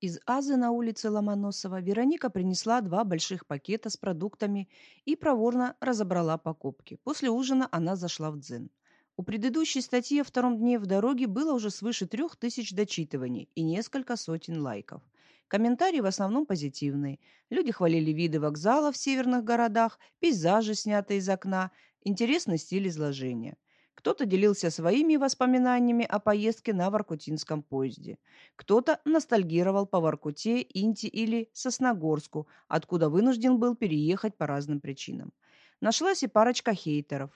Из Азы на улице Ломоносова Вероника принесла два больших пакета с продуктами и проворно разобрала покупки. После ужина она зашла в дзен. У предыдущей статьи о втором дне в дороге было уже свыше трех тысяч дочитываний и несколько сотен лайков. Комментарии в основном позитивные. Люди хвалили виды вокзала в северных городах, пейзажи, снятые из окна, интересный стиль изложения. Кто-то делился своими воспоминаниями о поездке на Воркутинском поезде. Кто-то ностальгировал по Воркуте, Инти или Сосногорску, откуда вынужден был переехать по разным причинам. Нашлась и парочка хейтеров.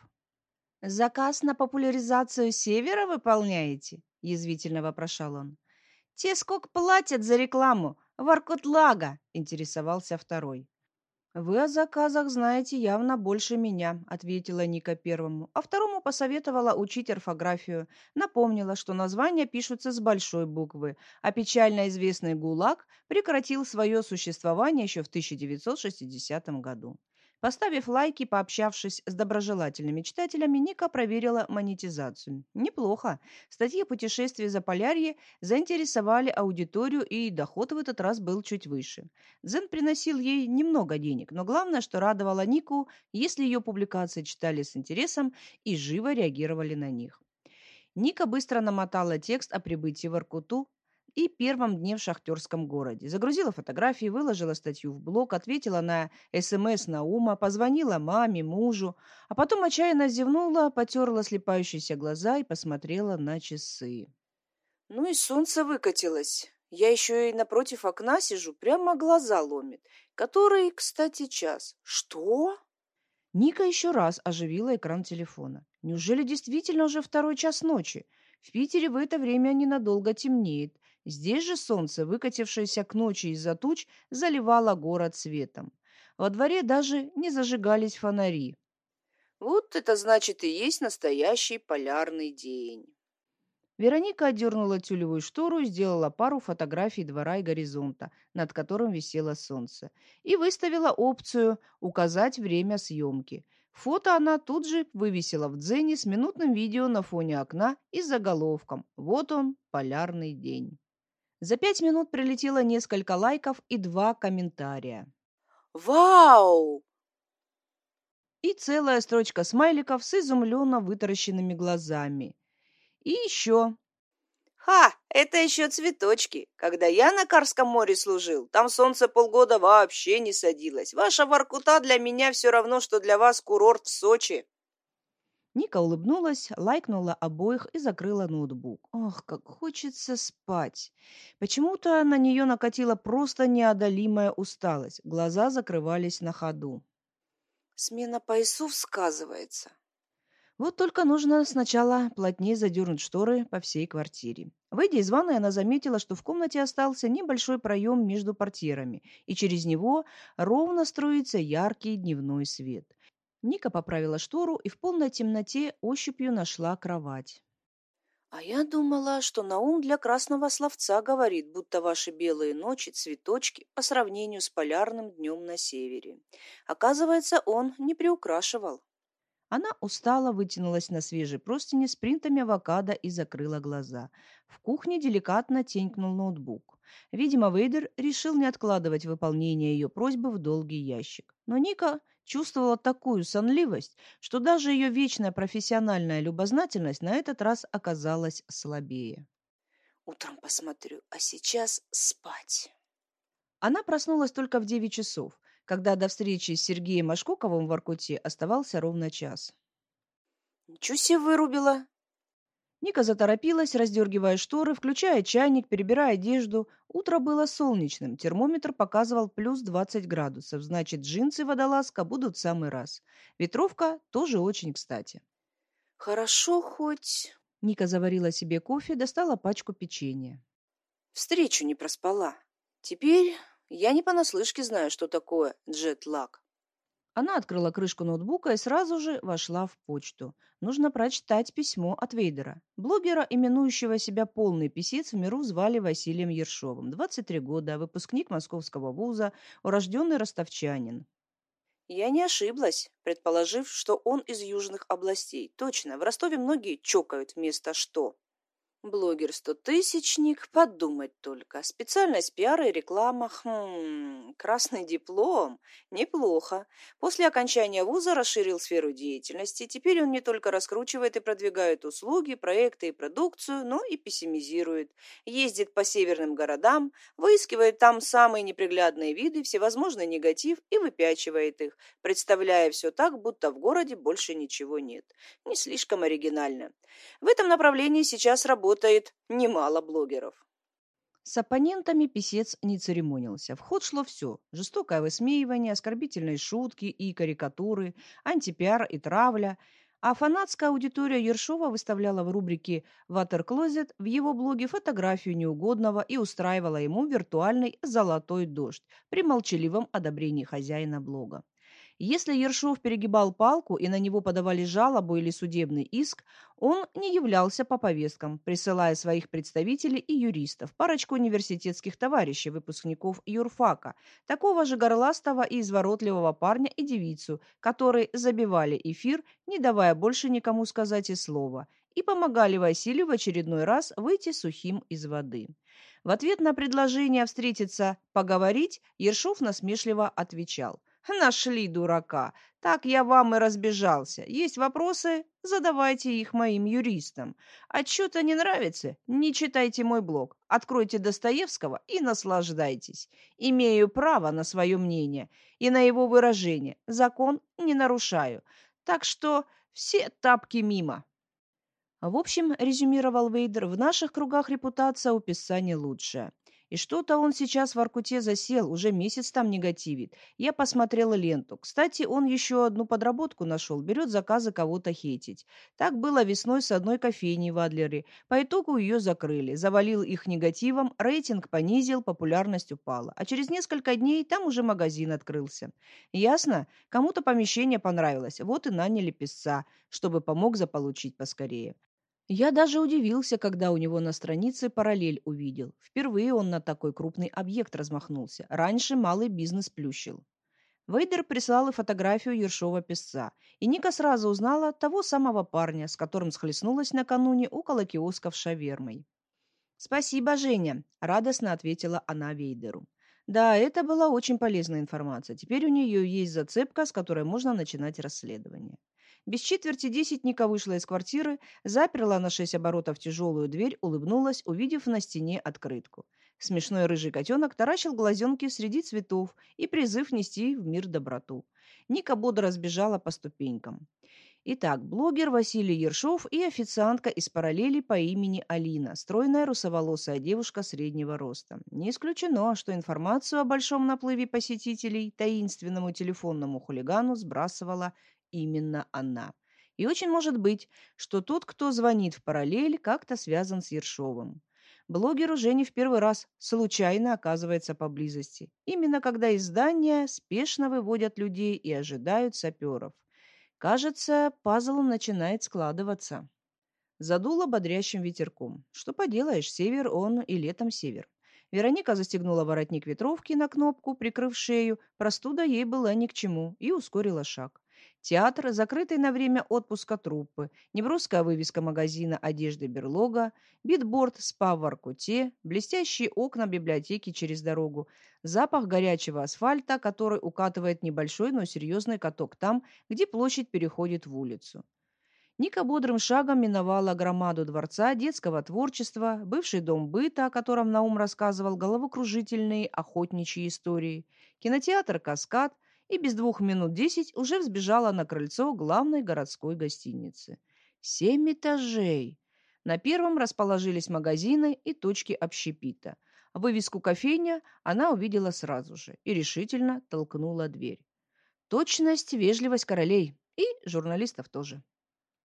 «Заказ на популяризацию Севера выполняете?» – язвительно вопрошал он. «Те сколько платят за рекламу? Воркутлага!» – интересовался второй. «Вы о заказах знаете явно больше меня», — ответила Ника первому, а второму посоветовала учить орфографию. Напомнила, что названия пишутся с большой буквы, а печально известный ГУЛАГ прекратил свое существование еще в 1960 году. Поставив лайки, пообщавшись с доброжелательными читателями, Ника проверила монетизацию. Неплохо. Статьи о путешествии за Полярье заинтересовали аудиторию, и доход в этот раз был чуть выше. Дзен приносил ей немного денег, но главное, что радовало Нику, если ее публикации читали с интересом и живо реагировали на них. Ника быстро намотала текст о прибытии в Иркуту, и первом дне в шахтерском городе. Загрузила фотографии, выложила статью в блог, ответила на СМС Наума, позвонила маме, мужу, а потом отчаянно зевнула, потерла слепающиеся глаза и посмотрела на часы. Ну и солнце выкатилось. Я еще и напротив окна сижу, прямо глаза ломит. Который, кстати, час. Что? Ника еще раз оживила экран телефона. Неужели действительно уже второй час ночи? В Питере в это время ненадолго темнеет. Здесь же солнце, выкатившееся к ночи из-за туч, заливало город светом. Во дворе даже не зажигались фонари. Вот это значит и есть настоящий полярный день. Вероника отдернула тюлевую штору и сделала пару фотографий двора и горизонта, над которым висело солнце, и выставила опцию «Указать время съемки». Фото она тут же вывесила в дзене с минутным видео на фоне окна и заголовком «Вот он, полярный день». За пять минут прилетело несколько лайков и два комментария. «Вау!» И целая строчка смайликов с изумленно вытаращенными глазами. И еще. «Ха! Это еще цветочки. Когда я на Карском море служил, там солнце полгода вообще не садилось. Ваша Воркута для меня все равно, что для вас курорт в Сочи». Ника улыбнулась, лайкнула обоих и закрыла ноутбук. Ох, как хочется спать. Почему-то на нее накатила просто неодолимая усталость. Глаза закрывались на ходу. Смена поясов сказывается. Вот только нужно сначала плотнее задернуть шторы по всей квартире. Выйдя из ванной, она заметила, что в комнате остался небольшой проем между портьерами, и через него ровно струится яркий дневной свет. Ника поправила штору и в полной темноте ощупью нашла кровать. «А я думала, что Наум для красного словца говорит, будто ваши белые ночи – цветочки по сравнению с полярным днем на севере. Оказывается, он не приукрашивал». Она устало вытянулась на свежей простыне с принтами авокадо и закрыла глаза. В кухне деликатно тенькнул ноутбук. Видимо, Вейдер решил не откладывать выполнение ее просьбы в долгий ящик. Но Ника чувствовала такую сонливость, что даже ее вечная профессиональная любознательность на этот раз оказалась слабее. «Утром посмотрю, а сейчас спать». Она проснулась только в девять часов, когда до встречи с Сергеем Машкоковым в Аркуте оставался ровно час. «Ничего себе вырубила!» Ника заторопилась, раздергивая шторы, включая чайник, перебирая одежду. Утро было солнечным, термометр показывал плюс 20 градусов, значит, джинсы водолазка будут в самый раз. Ветровка тоже очень кстати. «Хорошо хоть...» Ника заварила себе кофе, достала пачку печенья. «Встречу не проспала. Теперь я не понаслышке знаю, что такое джет-лаг. Она открыла крышку ноутбука и сразу же вошла в почту. Нужно прочитать письмо от Вейдера. Блогера, именующего себя полный писец, в миру звали Василием Ершовым. 23 года, выпускник московского вуза, урожденный ростовчанин. Я не ошиблась, предположив, что он из южных областей. Точно, в Ростове многие чокают вместо «что». Блогер-стотысячник, подумать только. Специальность пиар и реклама. Хм, красный диплом. Неплохо. После окончания вуза расширил сферу деятельности. Теперь он не только раскручивает и продвигает услуги, проекты и продукцию, но и пессимизирует. Ездит по северным городам, выискивает там самые неприглядные виды, всевозможный негатив и выпячивает их, представляя все так, будто в городе больше ничего нет. Не слишком оригинально. В этом направлении сейчас работает работает немало блогеров. С оппонентами писец не церемонился. В ход шло все. Жестокое высмеивание, оскорбительные шутки и карикатуры, антипиар и травля. А фанатская аудитория Ершова выставляла в рубрике «Ватерклозет» в его блоге фотографию неугодного и устраивала ему виртуальный «золотой дождь» при молчаливом одобрении хозяина блога. Если Ершов перегибал палку и на него подавали жалобу или судебный иск, он не являлся по повесткам, присылая своих представителей и юристов, парочку университетских товарищей, выпускников юрфака, такого же горластого и изворотливого парня и девицу, которые забивали эфир, не давая больше никому сказать и слова, и помогали Василию в очередной раз выйти сухим из воды. В ответ на предложение встретиться, поговорить, Ершов насмешливо отвечал – Нашли дурака. Так я вам и разбежался. Есть вопросы? Задавайте их моим юристам. А что-то не нравится? Не читайте мой блог. Откройте Достоевского и наслаждайтесь. Имею право на свое мнение и на его выражение. Закон не нарушаю. Так что все тапки мимо. В общем, резюмировал Вейдер, в наших кругах репутация у писания лучшая. И что-то он сейчас в Аркуте засел, уже месяц там негативит. Я посмотрела ленту. Кстати, он еще одну подработку нашел, берет заказы кого-то хейтить. Так было весной с одной кофейней в Адлере. По итогу ее закрыли. Завалил их негативом, рейтинг понизил, популярность упала. А через несколько дней там уже магазин открылся. Ясно? Кому-то помещение понравилось. Вот и наняли писца, чтобы помог заполучить поскорее. Я даже удивился, когда у него на странице параллель увидел. Впервые он на такой крупный объект размахнулся. Раньше малый бизнес плющил. Вейдер прислал и фотографию Ершова-песца, и Ника сразу узнала того самого парня, с которым схлестнулась накануне около киосков шавермой. «Спасибо, Женя», — радостно ответила она Вейдеру. Да, это была очень полезная информация. Теперь у нее есть зацепка, с которой можно начинать расследование. Без четверти десять Ника вышла из квартиры, заперла на шесть оборотов тяжелую дверь, улыбнулась, увидев на стене открытку. Смешной рыжий котенок таращил глазенки среди цветов и призыв нести в мир доброту. Ника бодро сбежала по ступенькам. Итак, блогер Василий Ершов и официантка из параллели по имени Алина, стройная русоволосая девушка среднего роста. Не исключено, что информацию о большом наплыве посетителей таинственному телефонному хулигану сбрасывала именно она. И очень может быть, что тот, кто звонит в параллель, как-то связан с Ершовым. Блогер уже не в первый раз случайно оказывается поблизости. Именно когда из здания спешно выводят людей и ожидают саперов. Кажется, пазл начинает складываться. Задуло бодрящим ветерком. Что поделаешь, север он и летом север. Вероника застегнула воротник ветровки на кнопку, прикрыв шею. Простуда ей была ни к чему и ускорила шаг. Театр, закрытый на время отпуска труппы, неброская вывеска магазина одежды «Берлога», битборд «Спа в Аркуте», блестящие окна библиотеки через дорогу, запах горячего асфальта, который укатывает небольшой, но серьезный каток там, где площадь переходит в улицу. Ника бодрым шагом миновала громаду дворца детского творчества, бывший дом быта, о котором Наум рассказывал головокружительные охотничьи истории, кинотеатр «Каскад», и без двух минут десять уже взбежала на крыльцо главной городской гостиницы. Семь этажей! На первом расположились магазины и точки общепита. Вывеску «Кофейня» она увидела сразу же и решительно толкнула дверь. Точность, вежливость королей и журналистов тоже.